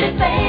Mississippi.